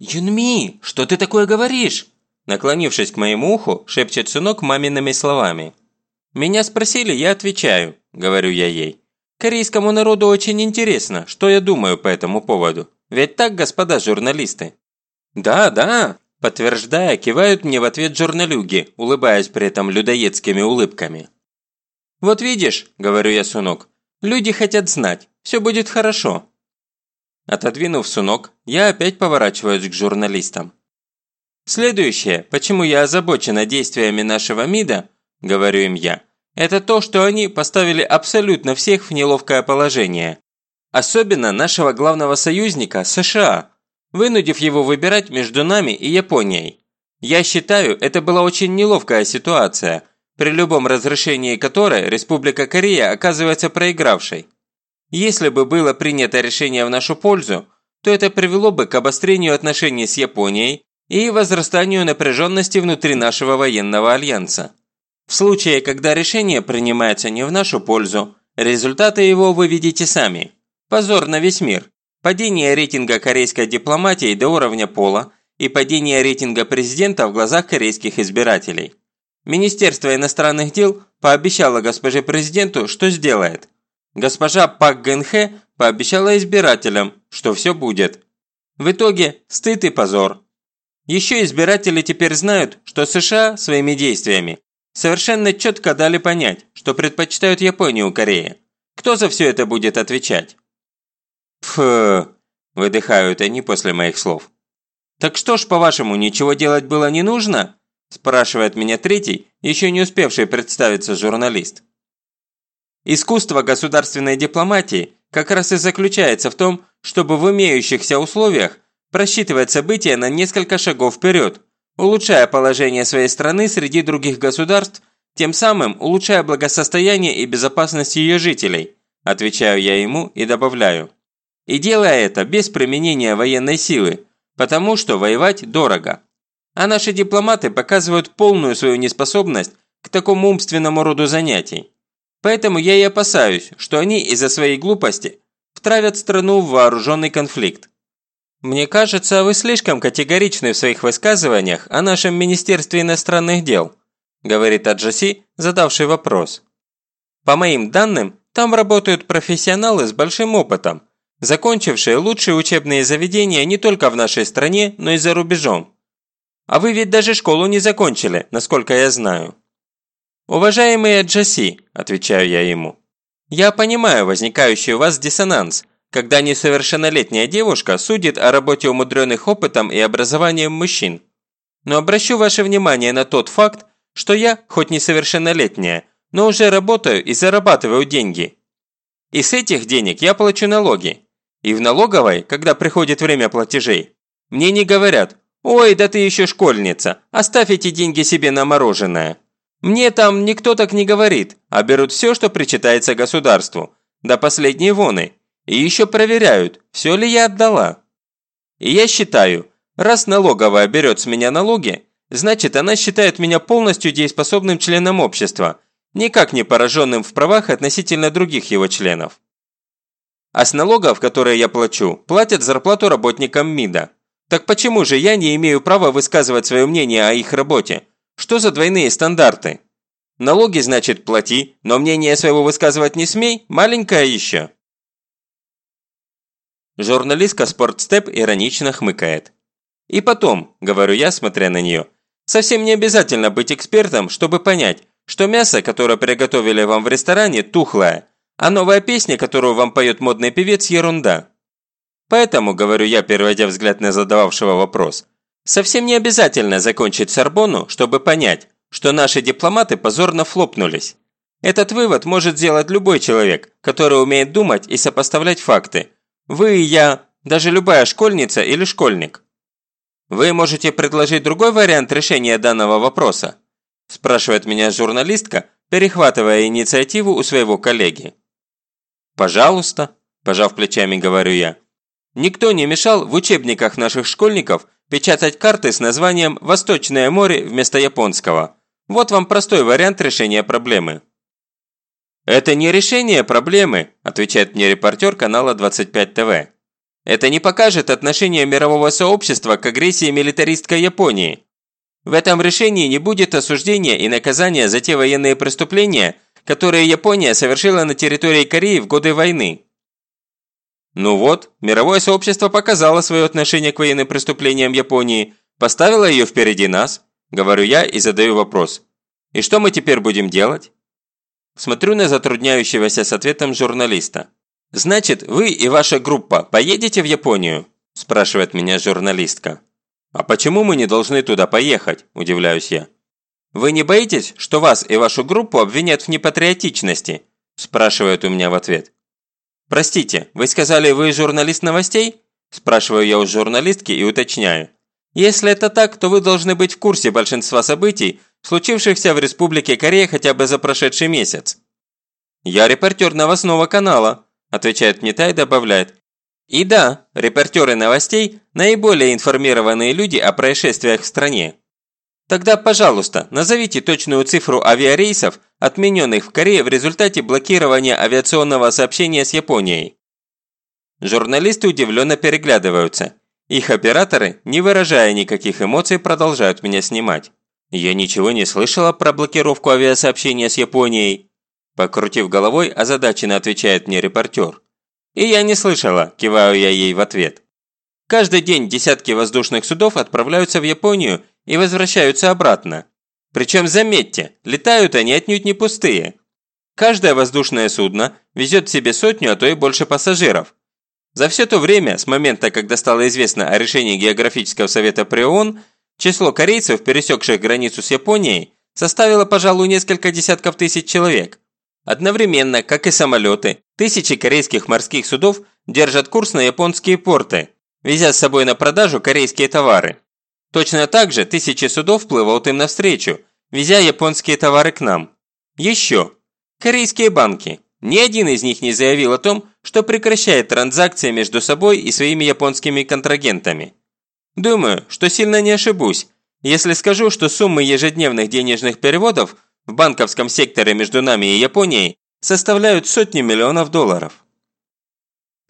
«Юнми, что ты такое говоришь?» Наклонившись к моему уху, шепчет сынок мамиными словами. «Меня спросили, я отвечаю», – говорю я ей. «Корейскому народу очень интересно, что я думаю по этому поводу. Ведь так, господа журналисты?» «Да, да», – подтверждая, кивают мне в ответ журналюги, улыбаясь при этом людоедскими улыбками. «Вот видишь», – говорю я сунок, – «люди хотят знать, все будет хорошо». Отодвинув сунок, я опять поворачиваюсь к журналистам. Следующее, почему я озабочена действиями нашего МИДа, говорю им я, это то, что они поставили абсолютно всех в неловкое положение. Особенно нашего главного союзника США, вынудив его выбирать между нами и Японией. Я считаю, это была очень неловкая ситуация, при любом разрешении которой Республика Корея оказывается проигравшей. Если бы было принято решение в нашу пользу, то это привело бы к обострению отношений с Японией и возрастанию напряженности внутри нашего военного альянса. В случае, когда решение принимается не в нашу пользу, результаты его вы видите сами. Позор на весь мир. Падение рейтинга корейской дипломатии до уровня пола и падение рейтинга президента в глазах корейских избирателей. Министерство иностранных дел пообещало госпоже президенту, что сделает. Госпожа Пак Гэнхэ пообещала избирателям, что все будет. В итоге стыд и позор. Еще избиратели теперь знают, что США своими действиями совершенно четко дали понять, что предпочитают Японию Корее. Кто за все это будет отвечать? Фу, выдыхают они после моих слов. «Так что ж, по-вашему, ничего делать было не нужно?» спрашивает меня третий, еще не успевший представиться журналист. Искусство государственной дипломатии как раз и заключается в том, чтобы в имеющихся условиях просчитывать события на несколько шагов вперед, улучшая положение своей страны среди других государств, тем самым улучшая благосостояние и безопасность ее жителей, отвечаю я ему и добавляю. И делая это без применения военной силы, потому что воевать дорого. А наши дипломаты показывают полную свою неспособность к такому умственному роду занятий. Поэтому я и опасаюсь, что они из-за своей глупости втравят страну в вооруженный конфликт. «Мне кажется, вы слишком категоричны в своих высказываниях о нашем Министерстве иностранных дел», говорит Аджаси, задавший вопрос. «По моим данным, там работают профессионалы с большим опытом, закончившие лучшие учебные заведения не только в нашей стране, но и за рубежом. А вы ведь даже школу не закончили, насколько я знаю». «Уважаемый Аджаси», – отвечаю я ему, – «я понимаю возникающий у вас диссонанс, когда несовершеннолетняя девушка судит о работе умудренных опытом и образованием мужчин. Но обращу ваше внимание на тот факт, что я, хоть несовершеннолетняя, но уже работаю и зарабатываю деньги. И с этих денег я плачу налоги. И в налоговой, когда приходит время платежей, мне не говорят «Ой, да ты еще школьница, оставь эти деньги себе на мороженое». Мне там никто так не говорит, а берут все, что причитается государству, до последней воны, и еще проверяют, все ли я отдала. И я считаю, раз налоговая берет с меня налоги, значит она считает меня полностью дееспособным членом общества, никак не пораженным в правах относительно других его членов. А с налогов, которые я плачу, платят зарплату работникам МИДа. Так почему же я не имею права высказывать свое мнение о их работе? Что за двойные стандарты? Налоги, значит, плати, но мнение своего высказывать не смей, маленькое еще. Журналистка Спортстеп иронично хмыкает. «И потом», – говорю я, смотря на нее, – «совсем не обязательно быть экспертом, чтобы понять, что мясо, которое приготовили вам в ресторане, тухлое, а новая песня, которую вам поет модный певец, ерунда». Поэтому, говорю я, переводя взгляд на задававшего вопрос, совсем не обязательно закончить Сорбону, чтобы понять, что наши дипломаты позорно флопнулись. Этот вывод может сделать любой человек, который умеет думать и сопоставлять факты, вы и я, даже любая школьница или школьник. Вы можете предложить другой вариант решения данного вопроса? Спрашивает меня журналистка, перехватывая инициативу у своего коллеги. Пожалуйста, пожав плечами, говорю я. Никто не мешал в учебниках наших школьников печатать карты с названием «Восточное море» вместо японского. Вот вам простой вариант решения проблемы. «Это не решение проблемы», – отвечает мне репортер канала 25 ТВ. Это не покажет отношение мирового сообщества к агрессии милитаристской Японии. В этом решении не будет осуждения и наказания за те военные преступления, которые Япония совершила на территории Кореи в годы войны. Ну вот, мировое сообщество показало свое отношение к военным преступлениям Японии, поставило ее впереди нас, говорю я и задаю вопрос. И что мы теперь будем делать? Смотрю на затрудняющегося с ответом журналиста. «Значит, вы и ваша группа поедете в Японию?» – спрашивает меня журналистка. «А почему мы не должны туда поехать?» – удивляюсь я. «Вы не боитесь, что вас и вашу группу обвинят в непатриотичности?» – спрашивают у меня в ответ. «Простите, вы сказали, вы журналист новостей?» – спрашиваю я у журналистки и уточняю. «Если это так, то вы должны быть в курсе большинства событий, случившихся в Республике Корея хотя бы за прошедший месяц». «Я репортер новостного канала», – отвечает мне та и добавляет. «И да, репортеры новостей – наиболее информированные люди о происшествиях в стране. Тогда, пожалуйста, назовите точную цифру авиарейсов, отмененных в Корее в результате блокирования авиационного сообщения с Японией». Журналисты удивленно переглядываются. Их операторы, не выражая никаких эмоций, продолжают меня снимать. «Я ничего не слышала про блокировку авиасообщения с Японией», покрутив головой, озадаченно отвечает мне репортер. «И я не слышала», киваю я ей в ответ. Каждый день десятки воздушных судов отправляются в Японию и возвращаются обратно. Причем, заметьте, летают они отнюдь не пустые. Каждое воздушное судно везет в себе сотню, а то и больше пассажиров. За все то время, с момента, когда стало известно о решении Географического совета при ООН, Число корейцев, пересекших границу с Японией, составило, пожалуй, несколько десятков тысяч человек. Одновременно, как и самолеты, тысячи корейских морских судов держат курс на японские порты, везя с собой на продажу корейские товары. Точно так же тысячи судов плывут им навстречу, везя японские товары к нам. Еще. Корейские банки. Ни один из них не заявил о том, что прекращает транзакции между собой и своими японскими контрагентами. Думаю, что сильно не ошибусь, если скажу, что суммы ежедневных денежных переводов в банковском секторе между нами и Японией составляют сотни миллионов долларов.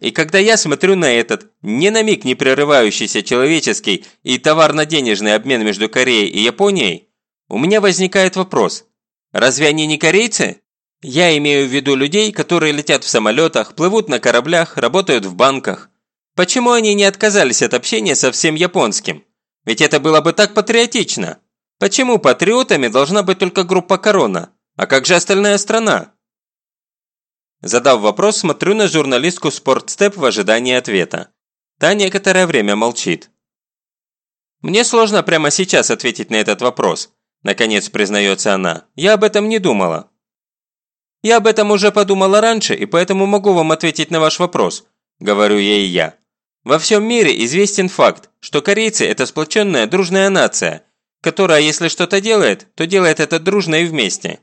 И когда я смотрю на этот, ни на миг не прерывающийся человеческий и товарно-денежный обмен между Кореей и Японией, у меня возникает вопрос, разве они не корейцы? Я имею в виду людей, которые летят в самолетах, плывут на кораблях, работают в банках. Почему они не отказались от общения со всем японским? Ведь это было бы так патриотично. Почему патриотами должна быть только группа Корона? А как же остальная страна? Задав вопрос, смотрю на журналистку Спортстеп в ожидании ответа. Та некоторое время молчит. «Мне сложно прямо сейчас ответить на этот вопрос», наконец признается она. «Я об этом не думала». «Я об этом уже подумала раньше, и поэтому могу вам ответить на ваш вопрос», говорю ей я. Во всем мире известен факт, что корейцы – это сплоченная дружная нация, которая, если что-то делает, то делает это дружно и вместе.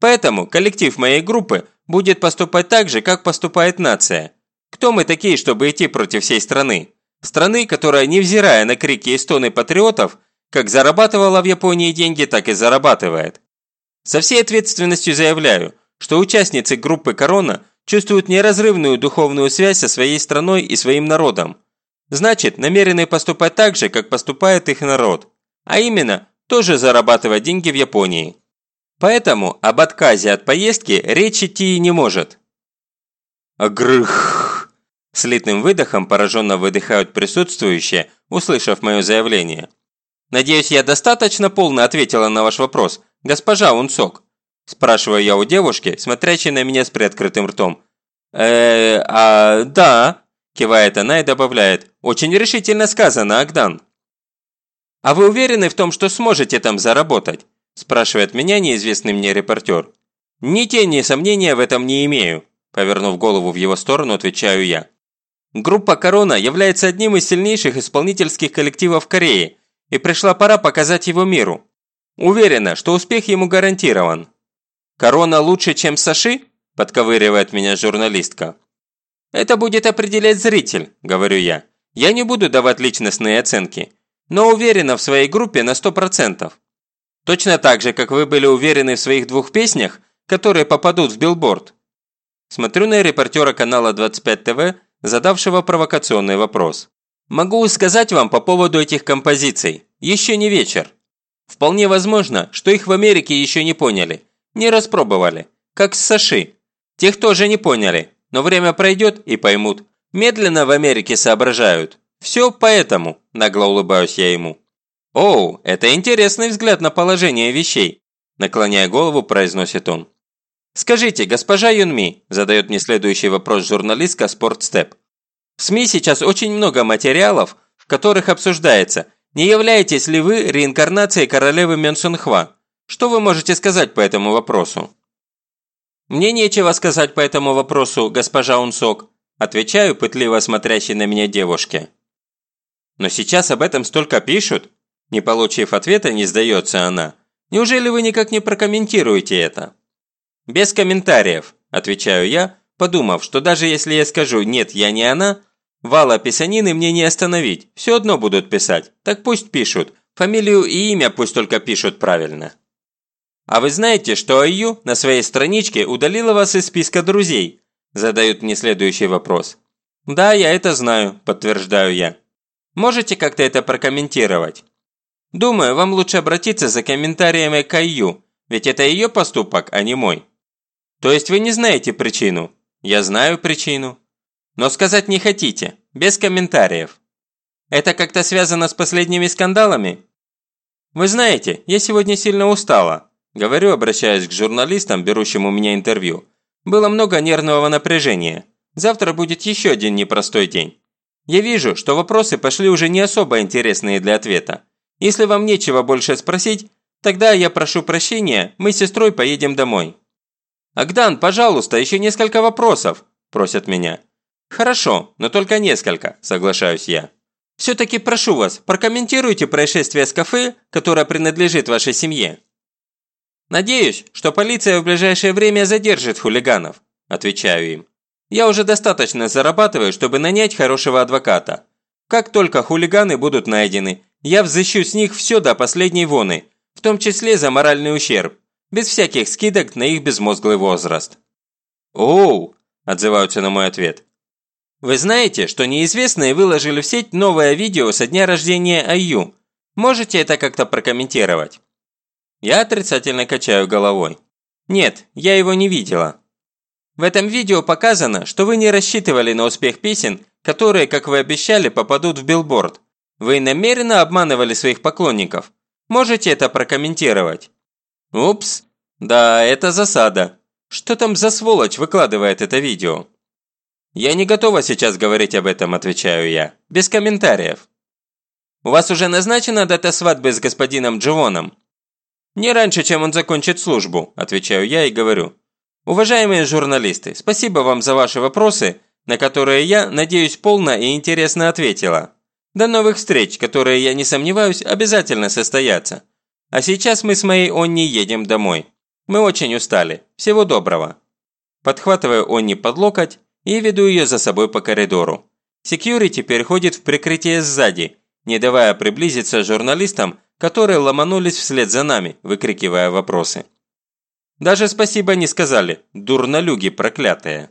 Поэтому коллектив моей группы будет поступать так же, как поступает нация. Кто мы такие, чтобы идти против всей страны? Страны, которая, невзирая на крики и стоны патриотов, как зарабатывала в Японии деньги, так и зарабатывает. Со всей ответственностью заявляю, что участницы группы «Корона» чувствуют неразрывную духовную связь со своей страной и своим народом. Значит, намерены поступать так же, как поступает их народ. А именно, тоже зарабатывать деньги в Японии. Поэтому об отказе от поездки речь идти не может. Грых! Слитным выдохом пораженно выдыхают присутствующие, услышав мое заявление. Надеюсь, я достаточно полно ответила на ваш вопрос, госпожа Унцок. Спрашиваю я у девушки, смотрящей на меня с приоткрытым ртом. э а, да», – кивает она и добавляет. «Очень решительно сказано, Агдан». «А вы уверены в том, что сможете там заработать?» – спрашивает меня неизвестный мне репортер. «Ни тени сомнения в этом не имею», – повернув голову в его сторону, отвечаю я. Группа «Корона» является одним из сильнейших исполнительских коллективов Кореи, и пришла пора показать его миру. Уверена, что успех ему гарантирован. «Корона лучше, чем Саши?» – подковыривает меня журналистка. «Это будет определять зритель», – говорю я. «Я не буду давать личностные оценки, но уверена в своей группе на 100%. Точно так же, как вы были уверены в своих двух песнях, которые попадут в билборд». Смотрю на репортера канала 25 ТВ, задавшего провокационный вопрос. «Могу сказать вам по поводу этих композиций. Еще не вечер. Вполне возможно, что их в Америке еще не поняли, не распробовали, как с Саши. Тех тоже не поняли, но время пройдет и поймут. Медленно в Америке соображают. Все поэтому, нагло улыбаюсь я ему. «Оу, это интересный взгляд на положение вещей», наклоняя голову, произносит он. «Скажите, госпожа Юнми», задает мне следующий вопрос журналистка Спортстеп. «В СМИ сейчас очень много материалов, в которых обсуждается, не являетесь ли вы реинкарнацией королевы Мёнсунхва? Что вы можете сказать по этому вопросу?» «Мне нечего сказать по этому вопросу, госпожа Унсок», отвечаю пытливо смотрящей на меня девушке. «Но сейчас об этом столько пишут!» Не получив ответа, не сдается она. «Неужели вы никак не прокомментируете это?» «Без комментариев», – отвечаю я, подумав, что даже если я скажу «нет, я не она», вала писанины мне не остановить, все одно будут писать, так пусть пишут, фамилию и имя пусть только пишут правильно. «А вы знаете, что Аю на своей страничке удалила вас из списка друзей?» Задают мне следующий вопрос. «Да, я это знаю», – подтверждаю я. Можете как-то это прокомментировать? Думаю, вам лучше обратиться за комментариями к Аю, ведь это ее поступок, а не мой. То есть вы не знаете причину? Я знаю причину. Но сказать не хотите, без комментариев. Это как-то связано с последними скандалами? Вы знаете, я сегодня сильно устала. Говорю, обращаясь к журналистам, берущим у меня интервью. Было много нервного напряжения. Завтра будет еще один непростой день. Я вижу, что вопросы пошли уже не особо интересные для ответа. Если вам нечего больше спросить, тогда я прошу прощения, мы с сестрой поедем домой». «Агдан, пожалуйста, еще несколько вопросов», – просят меня. «Хорошо, но только несколько», – соглашаюсь я. «Все-таки прошу вас, прокомментируйте происшествие с кафе, которое принадлежит вашей семье». «Надеюсь, что полиция в ближайшее время задержит хулиганов», – отвечаю им. Я уже достаточно зарабатываю, чтобы нанять хорошего адвоката. Как только хулиганы будут найдены, я взыщу с них все до последней воны, в том числе за моральный ущерб, без всяких скидок на их безмозглый возраст». «Оу!» – отзываются на мой ответ. «Вы знаете, что неизвестные выложили в сеть новое видео со дня рождения Аю? Можете это как-то прокомментировать?» Я отрицательно качаю головой. «Нет, я его не видела. В этом видео показано, что вы не рассчитывали на успех песен, которые, как вы обещали, попадут в билборд. Вы намеренно обманывали своих поклонников. Можете это прокомментировать? Упс, да, это засада. Что там за сволочь выкладывает это видео? Я не готова сейчас говорить об этом, отвечаю я. Без комментариев. У вас уже назначена дата свадьбы с господином Дживоном? Не раньше, чем он закончит службу, отвечаю я и говорю. Уважаемые журналисты, спасибо вам за ваши вопросы, на которые я, надеюсь, полно и интересно ответила. До новых встреч, которые, я не сомневаюсь, обязательно состоятся. А сейчас мы с моей Онни едем домой. Мы очень устали. Всего доброго. Подхватываю Онни под локоть и веду ее за собой по коридору. Секьюрити переходит в прикрытие сзади, не давая приблизиться журналистам, которые ломанулись вслед за нами, выкрикивая вопросы. Даже спасибо не сказали, дурнолюги проклятые.